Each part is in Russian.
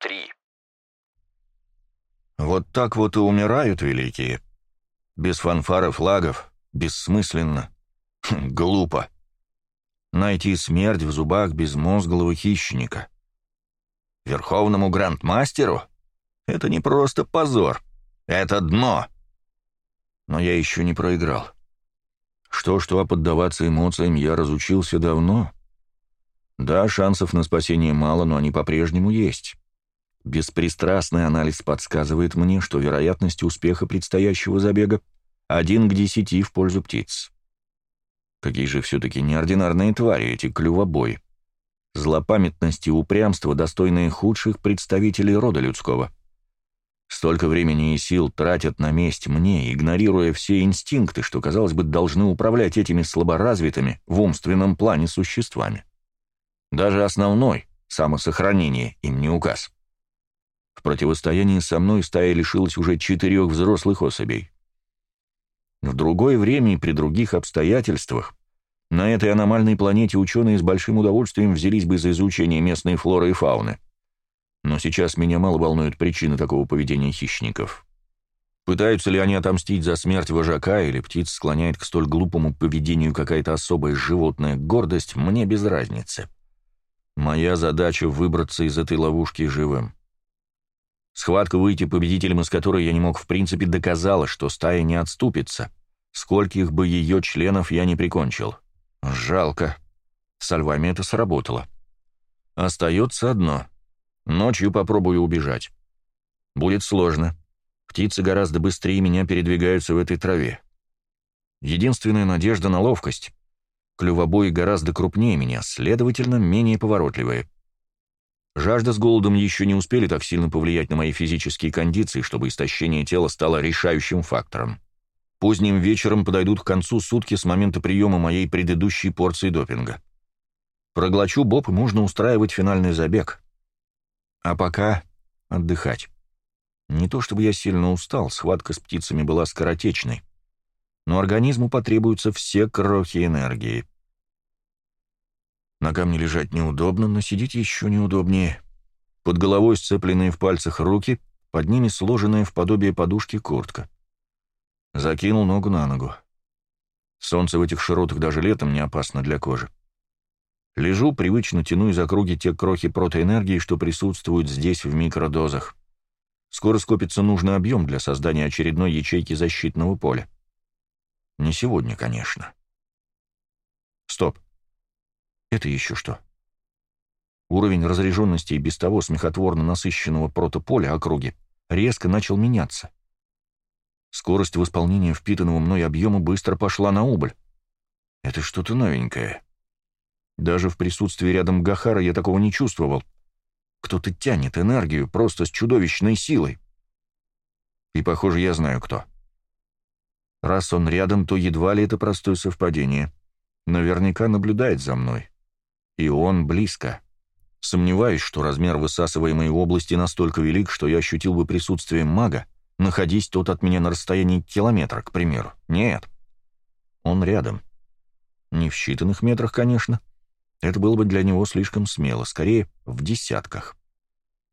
3. Вот так вот и умирают великие. Без фанфар и флагов, бессмысленно, хм, глупо. Найти смерть в зубах безмозглого хищника. Верховному грандмастеру? Это не просто позор, это дно. Но я еще не проиграл. Что-что, а поддаваться эмоциям я разучился давно. Да, шансов на спасение мало, но они по-прежнему есть. Беспристрастный анализ подсказывает мне, что вероятность успеха предстоящего забега один к десяти в пользу птиц. Какие же все-таки неординарные твари эти клювобои. Злопамятность и упрямство, достойные худших представителей рода людского. Столько времени и сил тратят на месть мне, игнорируя все инстинкты, что, казалось бы, должны управлять этими слаборазвитыми в умственном плане существами. Даже основной, самосохранение, им не указ. В противостоянии со мной стая лишилась уже четырех взрослых особей. В другое время и при других обстоятельствах на этой аномальной планете ученые с большим удовольствием взялись бы за изучение местной флоры и фауны. Но сейчас меня мало волнуют причины такого поведения хищников. Пытаются ли они отомстить за смерть вожака, или птиц склоняет к столь глупому поведению какая-то особая животная гордость, мне без разницы. Моя задача — выбраться из этой ловушки живым. Схватка выйти победителем, из которой я не мог в принципе, доказала, что стая не отступится. Скольких бы ее членов я не прикончил. Жалко. С львами это сработало. Остается одно. Ночью попробую убежать. Будет сложно. Птицы гораздо быстрее меня передвигаются в этой траве. Единственная надежда на ловкость. Клювобои гораздо крупнее меня, следовательно, менее поворотливые. Жажда с голодом еще не успели так сильно повлиять на мои физические кондиции, чтобы истощение тела стало решающим фактором. Поздним вечером подойдут к концу сутки с момента приема моей предыдущей порции допинга. Проглочу боб, и можно устраивать финальный забег. А пока отдыхать. Не то чтобы я сильно устал, схватка с птицами была скоротечной. Но организму потребуются все крохи энергии. На камне лежать неудобно, но сидеть еще неудобнее. Под головой сцепленные в пальцах руки, под ними сложенная в подобие подушки куртка. Закинул ногу на ногу. Солнце в этих широтах даже летом не опасно для кожи. Лежу, привычно тяну из округи те крохи протоэнергии, что присутствуют здесь в микродозах. Скоро скопится нужный объем для создания очередной ячейки защитного поля. Не сегодня, конечно. Стоп. Это еще что? Уровень разряженности и без того смехотворно насыщенного протополя округи резко начал меняться. Скорость восполнения впитанного мной объема быстро пошла на убыль. Это что-то новенькое. Даже в присутствии рядом Гахара я такого не чувствовал. Кто-то тянет энергию просто с чудовищной силой. И, похоже, я знаю кто. Раз он рядом, то едва ли это простое совпадение. Наверняка наблюдает за мной. И он близко. Сомневаюсь, что размер высасываемой области настолько велик, что я ощутил бы присутствие мага, находясь тот от меня на расстоянии километра, к примеру. Нет. Он рядом. Не в считанных метрах, конечно. Это было бы для него слишком смело, скорее, в десятках.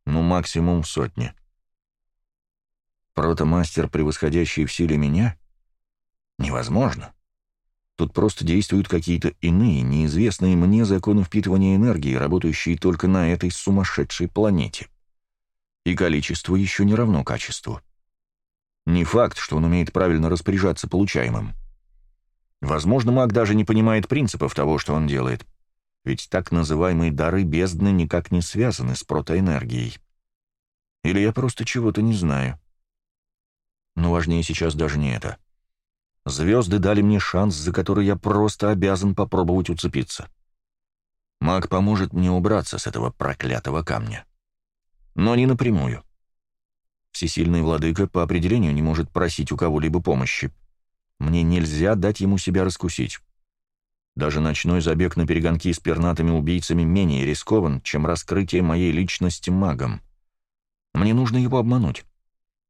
Ну, максимум в сотне. Протомастер, превосходящий в силе меня? Невозможно. Тут просто действуют какие-то иные, неизвестные мне законы впитывания энергии, работающие только на этой сумасшедшей планете. И количество еще не равно качеству. Не факт, что он умеет правильно распоряжаться получаемым. Возможно, маг даже не понимает принципов того, что он делает. Ведь так называемые дары бездны никак не связаны с протоэнергией. Или я просто чего-то не знаю. Но важнее сейчас даже не это. Звезды дали мне шанс, за который я просто обязан попробовать уцепиться. Маг поможет мне убраться с этого проклятого камня. Но не напрямую. Всесильный владыка по определению не может просить у кого-либо помощи. Мне нельзя дать ему себя раскусить. Даже ночной забег на перегонки с пернатыми убийцами менее рискован, чем раскрытие моей личности магом. Мне нужно его обмануть.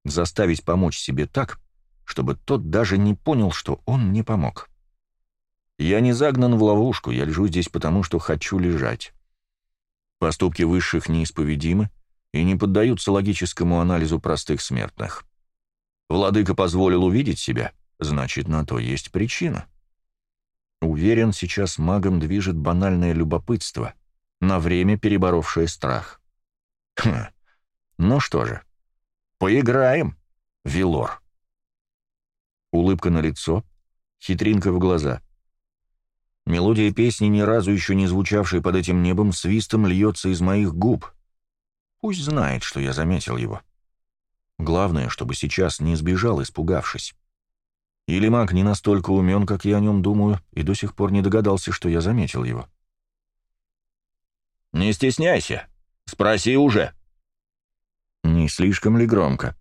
Заставить помочь себе так, чтобы тот даже не понял, что он мне помог. Я не загнан в ловушку, я лежу здесь потому, что хочу лежать. Поступки высших неисповедимы, и не поддаются логическому анализу простых смертных. Владыка позволил увидеть себя, значит, на то есть причина. Уверен, сейчас магом движет банальное любопытство, на время переборовшее страх. Хм. Ну что же, поиграем, Вилор. Улыбка на лицо, хитринка в глаза. Мелодия песни, ни разу еще не звучавшей под этим небом, свистом льется из моих губ. Пусть знает, что я заметил его. Главное, чтобы сейчас не сбежал, испугавшись. Или маг не настолько умен, как я о нем думаю, и до сих пор не догадался, что я заметил его. «Не стесняйся. Спроси уже». Не слишком ли громко?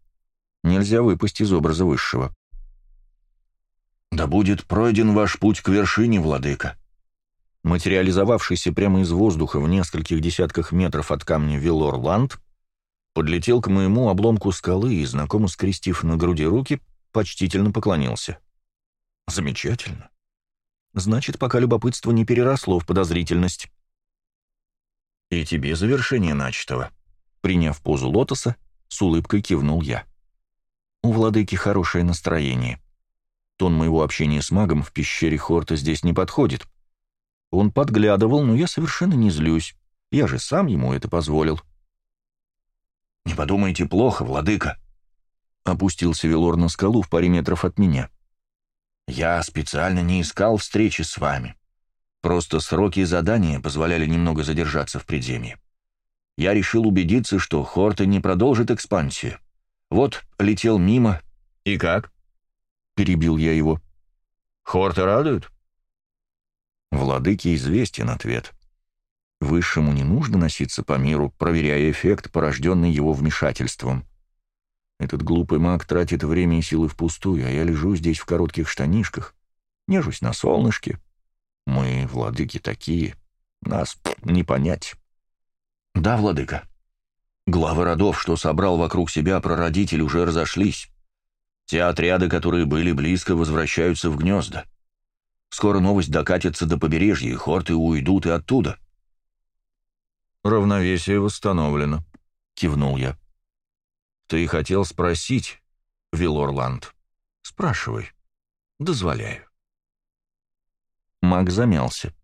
Нельзя выпасть из образа высшего. «Да будет пройден ваш путь к вершине, владыка». Материализовавшийся прямо из воздуха в нескольких десятках метров от камня Вилор-Ланд подлетел к моему обломку скалы и, знакомо скрестив на груди руки, почтительно поклонился. «Замечательно. Значит, пока любопытство не переросло в подозрительность». «И тебе завершение начатого», — приняв позу лотоса, с улыбкой кивнул я. «У владыки хорошее настроение. Тон моего общения с магом в пещере Хорта здесь не подходит. Он подглядывал, но я совершенно не злюсь. Я же сам ему это позволил». «Не подумайте плохо, владыка», — опустился Велор на скалу в паре метров от меня. «Я специально не искал встречи с вами. Просто сроки задания позволяли немного задержаться в предземье. Я решил убедиться, что Хорта не продолжит экспансию. Вот, летел мимо. И как?» Перебил я его. «Хорта радует?» Владыке известен ответ. Высшему не нужно носиться по миру, проверяя эффект, порожденный его вмешательством. Этот глупый маг тратит время и силы впустую, а я лежу здесь в коротких штанишках, нежусь на солнышке. Мы, владыки, такие. Нас не понять. Да, владыка. Главы родов, что собрал вокруг себя прародитель, уже разошлись. Те отряды, которые были близко, возвращаются в гнезда. Скоро новость докатится до побережья, и хорты уйдут и оттуда. — «Равновесие восстановлено», — кивнул я. «Ты хотел спросить, Вилорланд? Спрашивай. Дозволяю». Маг замялся.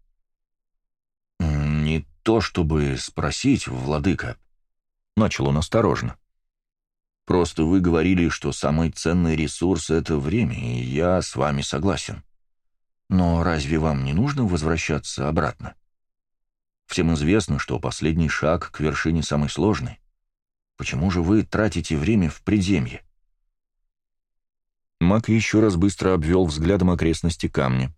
«Не то чтобы спросить, владыка», — начал он осторожно. «Просто вы говорили, что самый ценный ресурс — это время, и я с вами согласен. Но разве вам не нужно возвращаться обратно?» Всем известно, что последний шаг к вершине самый сложный. Почему же вы тратите время в предземье?» Мак еще раз быстро обвел взглядом окрестности камня.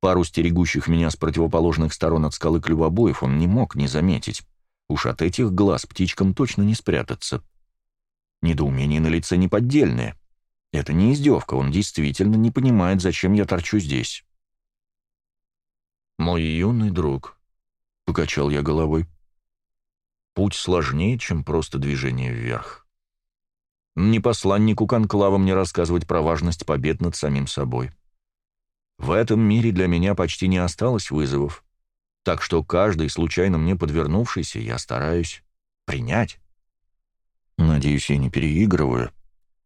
Пару стерегущих меня с противоположных сторон от скалы клювобоев он не мог не заметить. Уж от этих глаз птичкам точно не спрятаться. Недоумение на лице неподдельное. Это не издевка, он действительно не понимает, зачем я торчу здесь. «Мой юный друг», покачал я головой. Путь сложнее, чем просто движение вверх. Не посланнику Конклава мне рассказывать про важность побед над самим собой. В этом мире для меня почти не осталось вызовов, так что каждый, случайно мне подвернувшийся, я стараюсь принять. Надеюсь, я не переигрываю,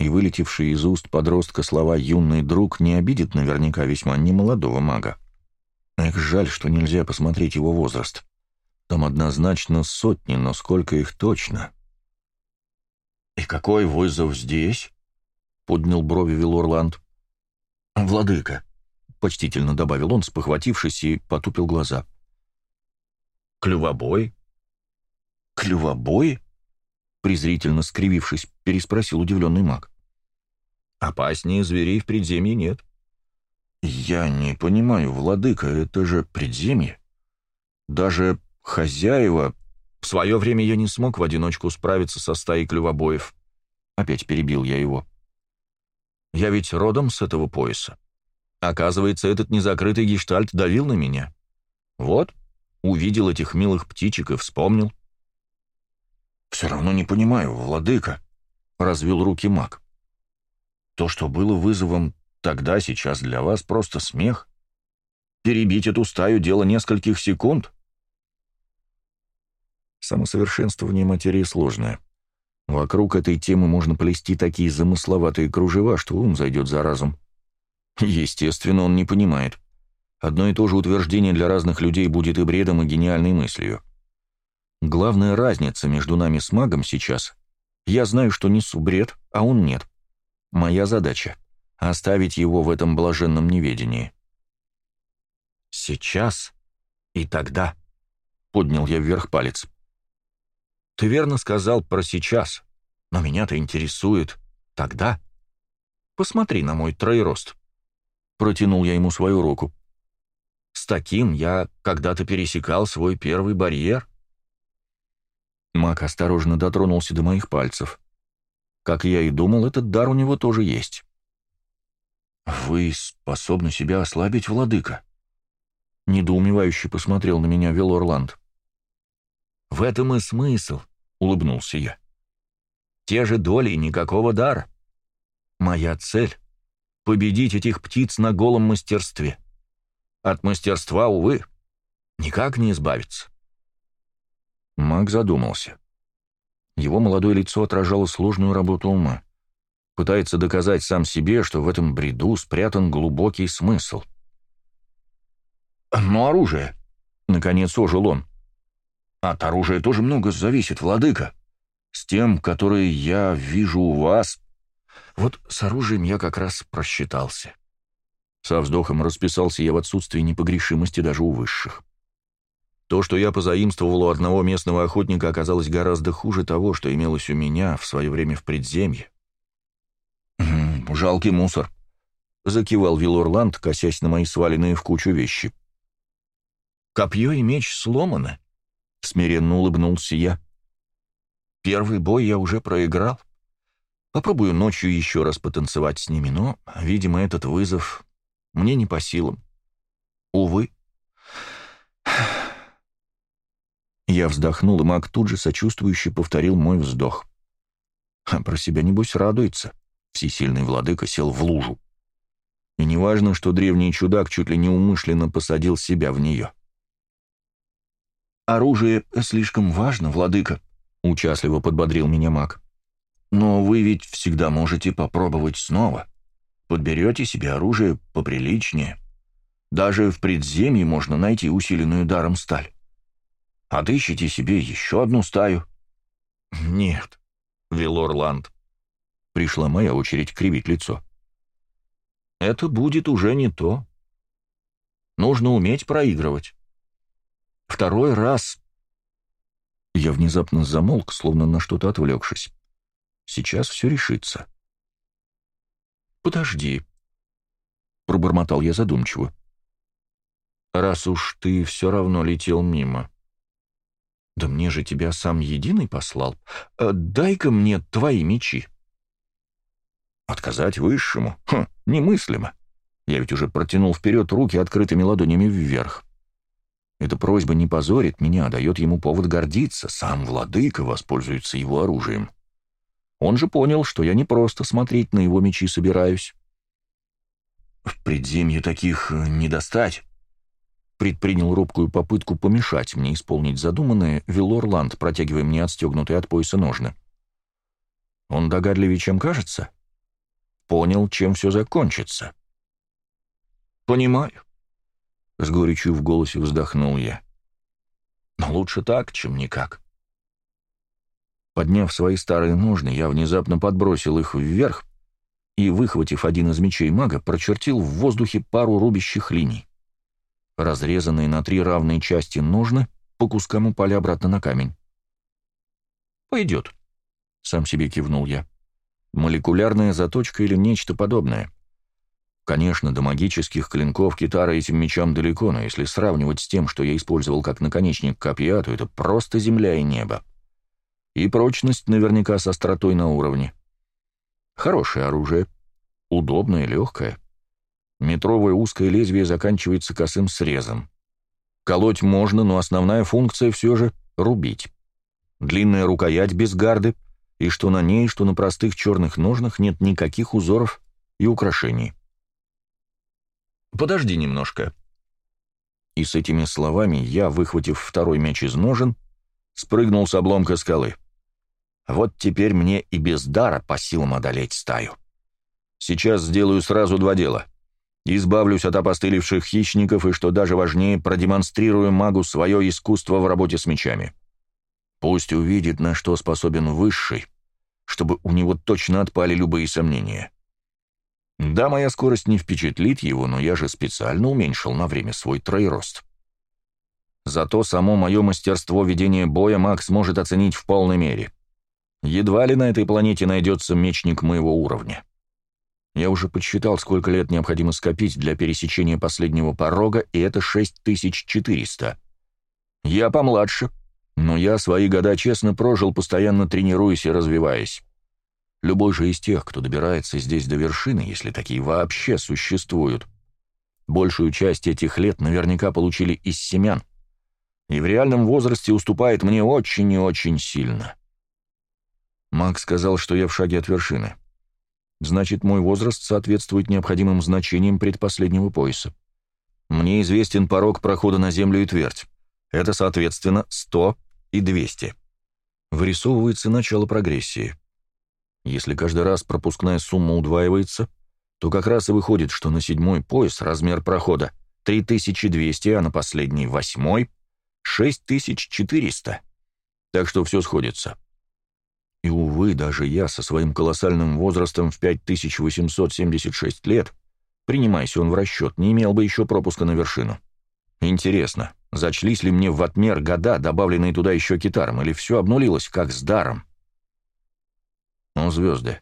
и вылетевшие из уст подростка слова «юный друг» не обидит наверняка весьма немолодого мага. Эх, жаль, что нельзя посмотреть его возраст. Там однозначно сотни, но сколько их точно? «И какой вызов здесь?» — поднял брови Вилорланд. «Владыка», — почтительно добавил он, спохватившись, и потупил глаза. «Клювобой?» «Клювобой?» — презрительно скривившись, переспросил удивленный маг. «Опаснее зверей в предземье нет». «Я не понимаю, владыка, это же предземье. Даже Хозяева... В свое время я не смог в одиночку справиться со стаей клювобоев. Опять перебил я его. Я ведь родом с этого пояса. Оказывается, этот незакрытый гештальт давил на меня. Вот, увидел этих милых птичек и вспомнил. «Все равно не понимаю, владыка», — развел руки маг. «То, что было вызовом тогда, сейчас для вас просто смех. Перебить эту стаю — дело нескольких секунд. Самосовершенствование материи сложное. Вокруг этой темы можно плести такие замысловатые кружева, что ум зайдет за разум. Естественно, он не понимает. Одно и то же утверждение для разных людей будет и бредом, и гениальной мыслью. Главная разница между нами с магом сейчас — я знаю, что несу бред, а он нет. Моя задача — оставить его в этом блаженном неведении. «Сейчас и тогда», — поднял я вверх палец. «Ты верно сказал про сейчас, но меня-то интересует тогда. Посмотри на мой троерост». Протянул я ему свою руку. «С таким я когда-то пересекал свой первый барьер». Мак осторожно дотронулся до моих пальцев. Как я и думал, этот дар у него тоже есть. «Вы способны себя ослабить, владыка?» Недоумевающе посмотрел на меня Велорланд. «В этом и смысл», — улыбнулся я. «Те же доли и никакого дара. Моя цель — победить этих птиц на голом мастерстве. От мастерства, увы, никак не избавиться». Маг задумался. Его молодое лицо отражало сложную работу ума. Пытается доказать сам себе, что в этом бреду спрятан глубокий смысл. «Но оружие!» — наконец ожил он. «От оружия тоже много зависит, владыка. С тем, которое я вижу у вас...» Вот с оружием я как раз просчитался. Со вздохом расписался я в отсутствии непогрешимости даже у высших. То, что я позаимствовал у одного местного охотника, оказалось гораздо хуже того, что имелось у меня в свое время в предземье. «Жалкий мусор», — закивал Вилорланд, косясь на мои сваленные в кучу вещи. «Копье и меч сломаны», — смиренно улыбнулся я. «Первый бой я уже проиграл. Попробую ночью еще раз потанцевать с ними, но, видимо, этот вызов мне не по силам. Увы». Я вздохнул, и маг тут же сочувствующе повторил мой вздох. А про себя, небось, радуется. Всесильный владыка сел в лужу. И неважно, что древний чудак чуть ли не умышленно посадил себя в нее. «Оружие слишком важно, владыка», — участливо подбодрил меня маг. «Но вы ведь всегда можете попробовать снова. Подберете себе оружие поприличнее. Даже в предземье можно найти усиленную даром сталь. Отыщите себе еще одну стаю». «Нет, Вилорланд». Пришла моя очередь кривить лицо. «Это будет уже не то. Нужно уметь проигрывать. Второй раз...» Я внезапно замолк, словно на что-то отвлекшись. Сейчас все решится. «Подожди», — пробормотал я задумчиво. «Раз уж ты все равно летел мимо, «Да мне же тебя сам Единый послал. Э, дай-ка мне твои мечи». Отказать высшему? Хм, немыслимо. Я ведь уже протянул вперед руки открытыми ладонями вверх. Эта просьба не позорит меня, а дает ему повод гордиться. Сам владыка воспользуется его оружием. Он же понял, что я не просто смотреть на его мечи собираюсь. В предземье таких не достать предпринял робкую попытку помешать мне исполнить задуманное Вилорланд, протягивая мне отстегнутые от пояса ножны. Он догадливее, чем кажется? Понял, чем все закончится. «Понимаю», — с горечью в голосе вздохнул я. «Но лучше так, чем никак». Подняв свои старые ножны, я внезапно подбросил их вверх и, выхватив один из мечей мага, прочертил в воздухе пару рубящих линий. Разрезанные на три равные части ножны по кускам упали обратно на камень. «Пойдет», — сам себе кивнул я. «Молекулярная заточка или нечто подобное». Конечно, до магических клинков китара этим мечам далеко, но если сравнивать с тем, что я использовал как наконечник копья, то это просто земля и небо. И прочность наверняка с остротой на уровне. Хорошее оружие. Удобное, легкое. Метровое узкое лезвие заканчивается косым срезом. Колоть можно, но основная функция все же — рубить. Длинная рукоять без гарды, и что на ней, что на простых черных ножнах нет никаких узоров и украшений. «Подожди немножко». И с этими словами я, выхватив второй мяч из ножен, спрыгнул с обломка скалы. Вот теперь мне и без дара по силам одолеть стаю. Сейчас сделаю сразу два дела. Избавлюсь от опостылевших хищников и, что даже важнее, продемонстрирую магу свое искусство в работе с мечами. Пусть увидит, на что способен высший, чтобы у него точно отпали любые сомнения. Да, моя скорость не впечатлит его, но я же специально уменьшил на время свой троерост. Зато само мое мастерство ведения боя Макс может оценить в полной мере. Едва ли на этой планете найдется мечник моего уровня. Я уже подсчитал, сколько лет необходимо скопить для пересечения последнего порога, и это 6400. Я помладше, но я свои года честно прожил, постоянно тренируясь и развиваясь. Любой же из тех, кто добирается здесь до вершины, если такие вообще существуют, большую часть этих лет наверняка получили из семян, и в реальном возрасте уступает мне очень и очень сильно. Макс сказал, что я в шаге от вершины. Значит, мой возраст соответствует необходимым значениям предпоследнего пояса. Мне известен порог прохода на землю и твердь. Это, соответственно, 100 и 200. Вырисовывается начало прогрессии. Если каждый раз пропускная сумма удваивается, то как раз и выходит, что на седьмой пояс размер прохода 3200, а на последний, восьмой, 6400. Так что все сходится. И, увы, даже я со своим колоссальным возрастом в 5876 лет, принимайся он в расчет, не имел бы еще пропуска на вершину. Интересно, зачлись ли мне в отмер года, добавленные туда еще китаром, или все обнулилось, как с даром? Ну, звезды.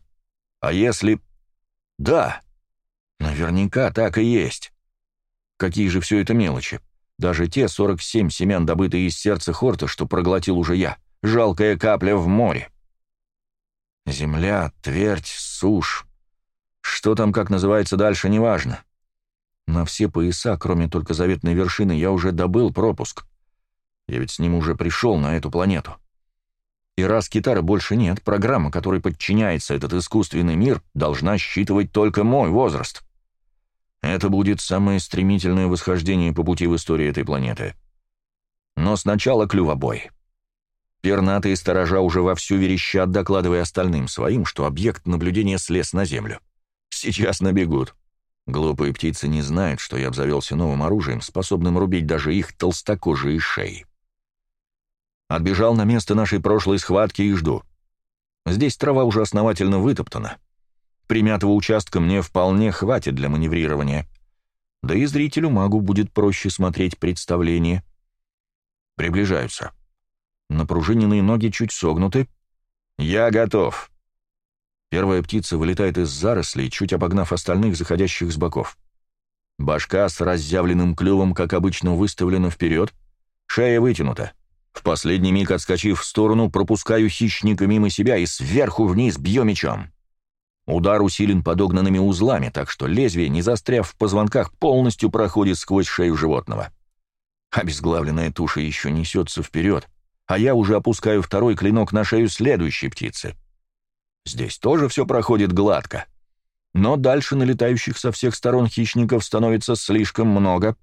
А если... Да, наверняка так и есть. Какие же все это мелочи. Даже те 47 семян, добытые из сердца Хорта, что проглотил уже я. Жалкая капля в море. Земля, твердь, сушь. Что там, как называется дальше, неважно. На все пояса, кроме только заветной вершины, я уже добыл пропуск. Я ведь с ним уже пришел на эту планету. И раз китары больше нет, программа, которой подчиняется этот искусственный мир, должна считывать только мой возраст. Это будет самое стремительное восхождение по пути в истории этой планеты. Но сначала клювобой. Пернатые сторожа уже вовсю верещат, докладывая остальным своим, что объект наблюдения слез на землю. Сейчас набегут. Глупые птицы не знают, что я обзавелся новым оружием, способным рубить даже их толстокожие шеи. Отбежал на место нашей прошлой схватки и жду. Здесь трава уже основательно вытоптана. Примятого участка мне вполне хватит для маневрирования. Да и зрителю-магу будет проще смотреть представление. Приближаются. Напружиненные ноги чуть согнуты. «Я готов!» Первая птица вылетает из зарослей, чуть обогнав остальных, заходящих с боков. Башка с разъявленным клювом, как обычно, выставлена вперед, шея вытянута. В последний миг, отскочив в сторону, пропускаю хищника мимо себя и сверху вниз бью мечом. Удар усилен подогнанными узлами, так что лезвие, не застряв в позвонках, полностью проходит сквозь шею животного. Обезглавленная туша еще несется вперед, а я уже опускаю второй клинок на шею следующей птицы. Здесь тоже все проходит гладко. Но дальше налетающих со всех сторон хищников становится слишком много,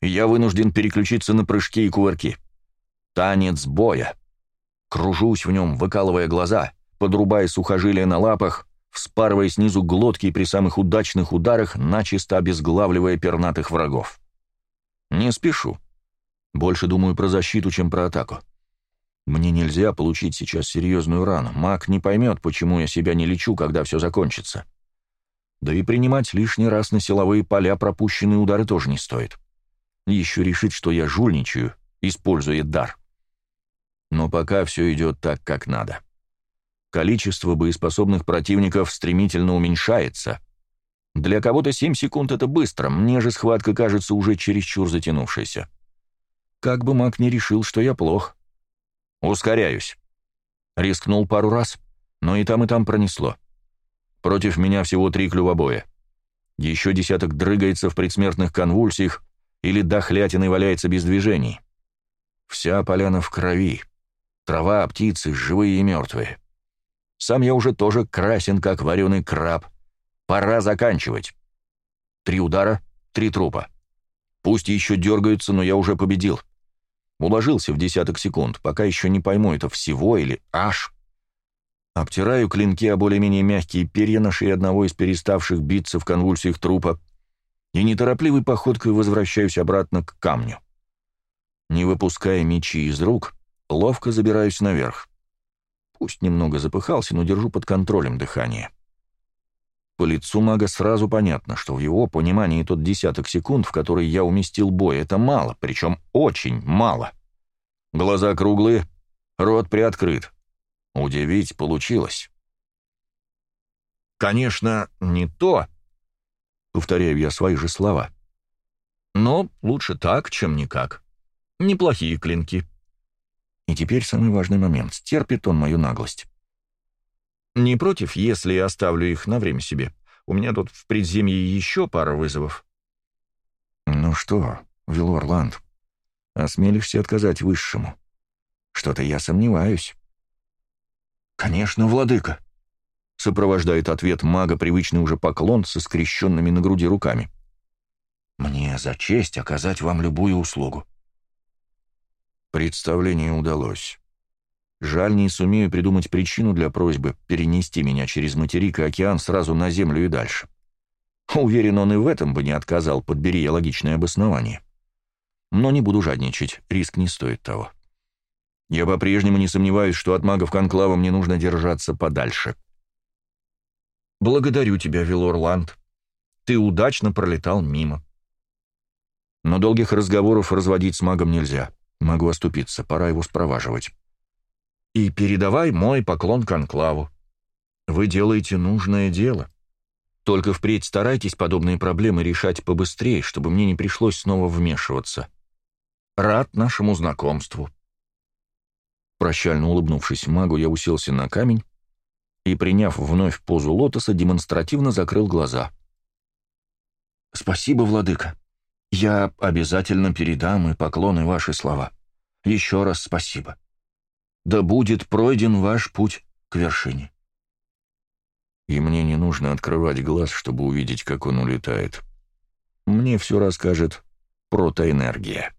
и я вынужден переключиться на прыжки и кувырки. Танец боя. Кружусь в нем, выкалывая глаза, подрубая сухожилия на лапах, вспарывая снизу глотки при самых удачных ударах, начисто обезглавливая пернатых врагов. Не спешу. Больше думаю про защиту, чем про атаку. Мне нельзя получить сейчас серьезную рану. Маг не поймет, почему я себя не лечу, когда все закончится. Да и принимать лишний раз на силовые поля пропущенные удары тоже не стоит. Еще решит, что я жульничаю, используя дар. Но пока все идет так, как надо. Количество боеспособных противников стремительно уменьшается. Для кого-то 7 секунд — это быстро, мне же схватка кажется уже чересчур затянувшейся. Как бы маг не решил, что я плох. Ускоряюсь. Рискнул пару раз, но и там, и там пронесло. Против меня всего три клювобоя. Еще десяток дрыгается в предсмертных конвульсиях или дохлятиной валяется без движений. Вся поляна в крови. Трава, птицы, живые и мертвые. Сам я уже тоже красен, как вареный краб. Пора заканчивать. Три удара, три трупа. Пусть еще дергаются, но я уже победил. Уложился в десяток секунд, пока еще не пойму, это всего или аж. Обтираю клинки о более-менее мягкие перья на шее одного из переставших биться в конвульсиях трупа и неторопливой походкой возвращаюсь обратно к камню. Не выпуская мечи из рук, ловко забираюсь наверх. Пусть немного запыхался, но держу под контролем дыхание. По лицу мага сразу понятно, что в его понимании тот десяток секунд, в который я уместил бой, это мало, причем очень мало. Глаза круглые, рот приоткрыт. Удивить получилось. Конечно, не то, повторяю я свои же слова. Но лучше так, чем никак. Неплохие клинки. И теперь самый важный момент. Стерпит он мою наглость. Не против, если я оставлю их на время себе. У меня тут в предземье еще пара вызовов. Ну что, Вилорланд, осмелишься отказать высшему? Что-то я сомневаюсь. Конечно, владыка. Сопровождает ответ мага привычный уже поклон со скрещенными на груди руками. Мне за честь оказать вам любую услугу. Представление удалось. Жаль, не сумею придумать причину для просьбы перенести меня через материк и океан сразу на Землю и дальше. Уверен, он и в этом бы не отказал, подбери я логичное обоснование. Но не буду жадничать, риск не стоит того. Я по-прежнему не сомневаюсь, что от магов Конклава мне нужно держаться подальше. Благодарю тебя, Вилорланд. Ты удачно пролетал мимо. Но долгих разговоров разводить с магом нельзя. Могу оступиться, пора его спроваживать и передавай мой поклон конклаву. Вы делаете нужное дело. Только впредь старайтесь подобные проблемы решать побыстрее, чтобы мне не пришлось снова вмешиваться. Рад нашему знакомству». Прощально улыбнувшись магу, я уселся на камень и, приняв вновь позу лотоса, демонстративно закрыл глаза. «Спасибо, владыка. Я обязательно передам и поклоны ваши слова. Еще раз спасибо» да будет пройден ваш путь к вершине. И мне не нужно открывать глаз, чтобы увидеть, как он улетает. Мне все расскажет протоэнергия.